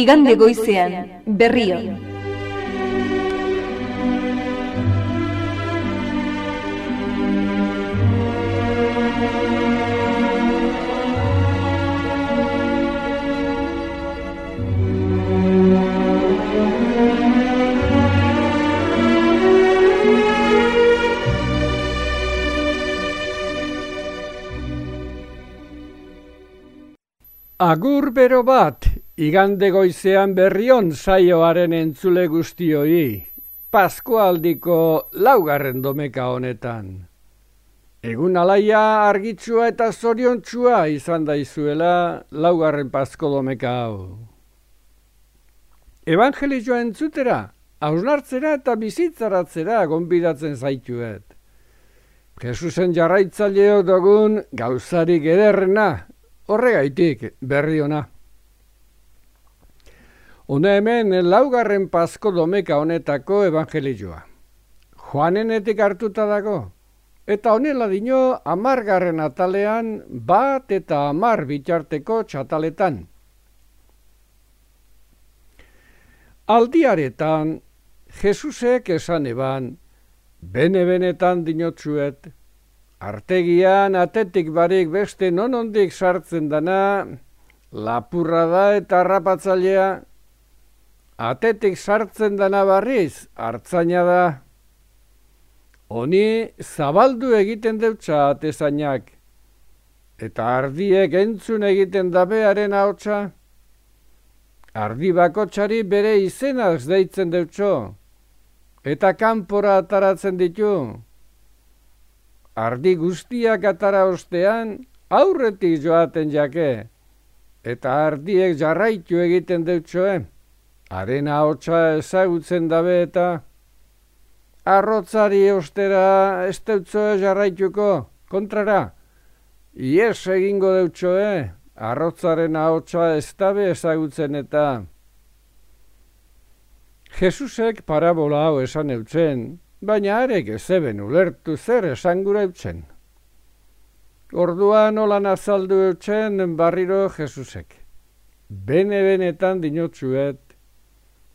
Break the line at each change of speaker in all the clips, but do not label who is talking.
igande goizean berrion.
Agur bero bat, igande goizean berrion saioaren entzule guztioi, Paskoaldiko laugarren domeka honetan. Egun alaia argitsua eta zoriontsua izan daizuela laugarren pasko domeka hau. Evangelioa entzutera, hausnartzera eta bizitzaratzera gonbidatzen zaituet. Jesusen jarraitzaileok dugun gauzarik ederrena Horregaitik berri ona. Una hemen laugarren pasko domeka honetako evangelioa. Joanenetik hartuta dago. Eta honela dino amargarren atalean bat eta amar bitxarteko txataletan. Aldiaretan, Jesusek esan eban, bene-benetan dinotzuet, Artegian atetik barik beste nonondik sartzen dana, lapurra da eta harrapatzailea. Atetik sartzen dana barriz, hartzaina da. Honi zabaldu egiten deutsa atezainak, eta ardiek entzun egiten dabearen haotxa. Ardi bakotxari bere izenaz deitzen deutso, eta kanpora ataratzen ditu. Ardi guztiak atara ostean aurretik joaten jake, eta ardiek jarraitu egiten deutsoe, arena hotza ezagutzen dabe eta arrotzari ostera ez jarraituko, kontrara, ies egingo deutsoe, arrotzaren ahotsa ez dabe ezagutzen eta Jesusek parabola hau esan eutzen, baina arek ezeben ulertu zer esan gura eutzen. Orduan olan azaldu eutzen barriro Jesusek. Bene-benetan dinotzuet,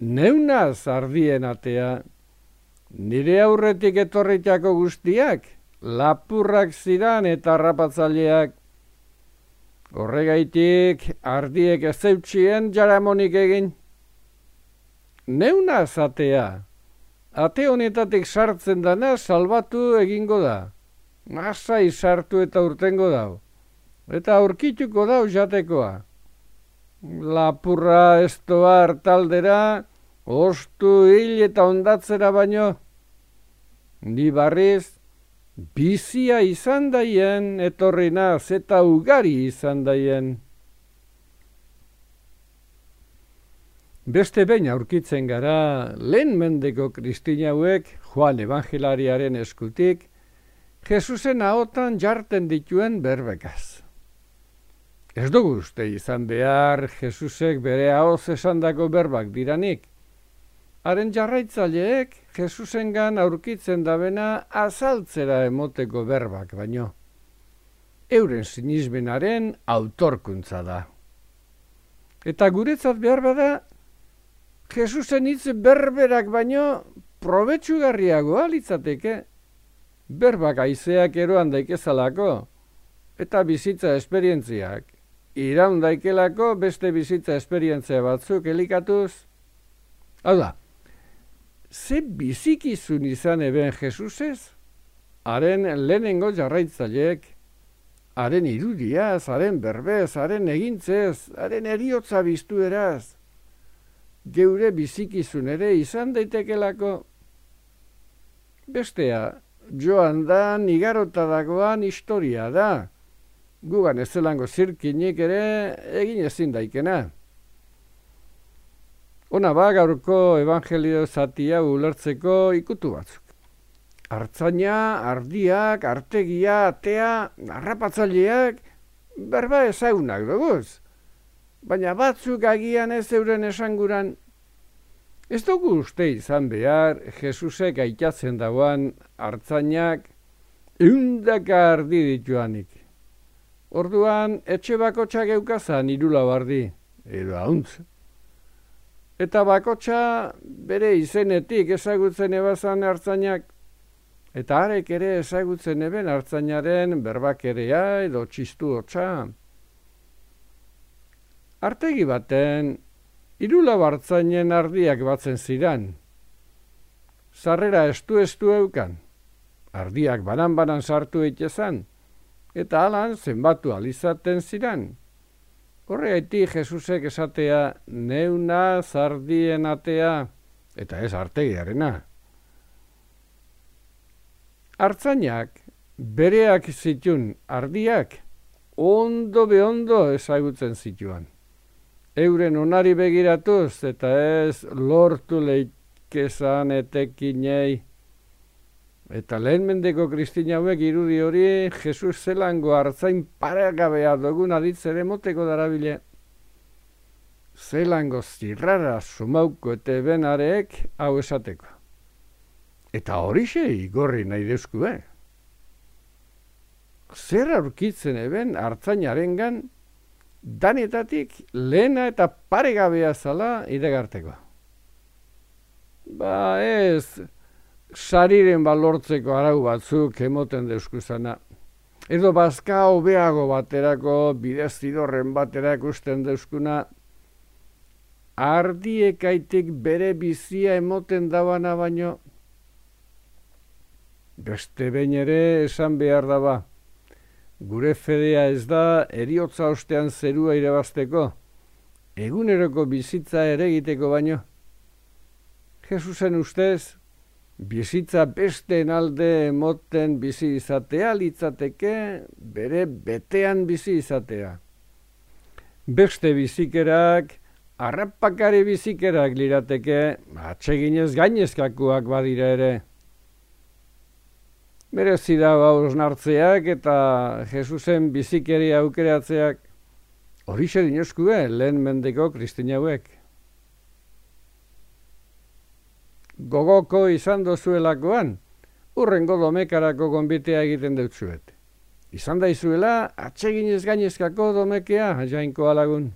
neunaz ardien atea, nire aurretik etorritako guztiak, lapurrak zidan eta rapatzaileak, Horregaitik ardiek ez zeutsien jaramonik egin. Neunaz atea, ate honetatik sartzen dana salbatu egingo da. Masai sartu eta urtengo dau. Eta aurkituko dau jatekoa. Lapurra estoa hartaldera, ostu hil eta ondatzera baino. Ni barriz, bizia izan daien, etorri naz eta ugari izan daien. Beste behin aurkitzen gara, lehen mendeko kristinauek, Juan Evangelariaren eskutik, Jesusen ahotan jarten dituen berbekaz. Ez dugu uste izan behar Jesusek bere ahoz esandako berbak diranik. Haren jarraitzaileek Jesusengan aurkitzen dabena azaltzera emoteko berbak baino. Euren sinismenaren autorkuntza da. Eta guretzat behar bada, Jesusen hitz berberak baino probetsugarriagoa litzateke. Berbak aizeak eroan daikezalako eta bizitza esperientziak. Iraun daikelako beste bizitza esperientzia batzuk elikatuz. Hau da, ze bizikizun izan eben Jesusez? Haren lehenengo jarraitzaileek, haren irudiaz, haren berbez, haren egintzez, haren eriotza biztu eraz geure bizikizun ere izan daitekelako. Bestea, joan da, nigarota dagoan historia da. Gugan ez zelango zirkinik ere egin ezin daikena. Ona ba, gaurko evangelio zatia ulertzeko ikutu batzuk. Artzaina, ardiak, artegia, atea, arrapatzaileak, berba ezagunak duguz baina batzuk agian ez euren esanguran. Ez dugu uste izan behar, Jesusek aitatzen dagoan hartzainak eundaka ardi dituanik. Orduan, etxe bako txageukazan irula bardi, edo hauntz. Eta bakotxa bere izenetik ezagutzen ebazan hartzainak, eta arek ere ezagutzen eben hartzainaren berbakerea edo txistu hotza. Artegi baten, irula bartzainen ardiak batzen zidan. Zarrera estu estu eukan, ardiak banan-banan sartu eitezan, eta alan zenbatu alizaten ziran. Horregaiti Jesusek esatea neuna zardien atea eta ez artegiarena. Artzainak bereak zitun ardiak ondo beondo ezagutzen zituan. Euren onari begiratuz eta ez lortu leikezan etekinei Eta lehen mendeko kristina hauek irudi hori Jesus zelango hartzain paregabea dugun aditzere moteko darabile. Zelango zirrara sumauko eta benareek hau esateko. Eta hori igorri nahi dezku, eh? Zer aurkitzen eben hartzainaren gan, danetatik lehena eta paregabea zala idegarteko. Ba ez, sariren balortzeko arau batzuk emoten deuskuzana. Edo bazka hobeago baterako, bidezidorren batera ikusten deuskuna, ardiekaitik bere bizia emoten dabana baino, beste behin ere esan behar daba, gure fedea ez da eriotza ostean zerua irabazteko, eguneroko bizitza ere egiteko baino. Jesusen ustez, bizitza beste alde moten bizi izatea litzateke bere betean bizi izatea. Beste bizikerak, arrapakari bizikerak lirateke, atseginez gainezkakuak badira ere. Bere zida gauz nartzeak eta Jesusen bizikeri aukeratzeak, hori xe dinozkue lehen mendeko kristinauek. Gogoko izan dozuelakoan, urrengo domekarako gonbitea egiten dut zuet. Izan da izuela, atseginez gainezkako domekea, jainko alagun.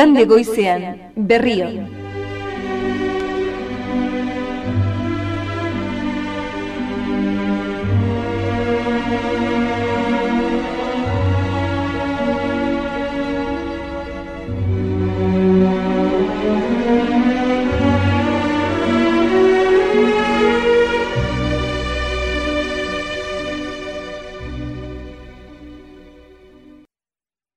Igande goizean berrio.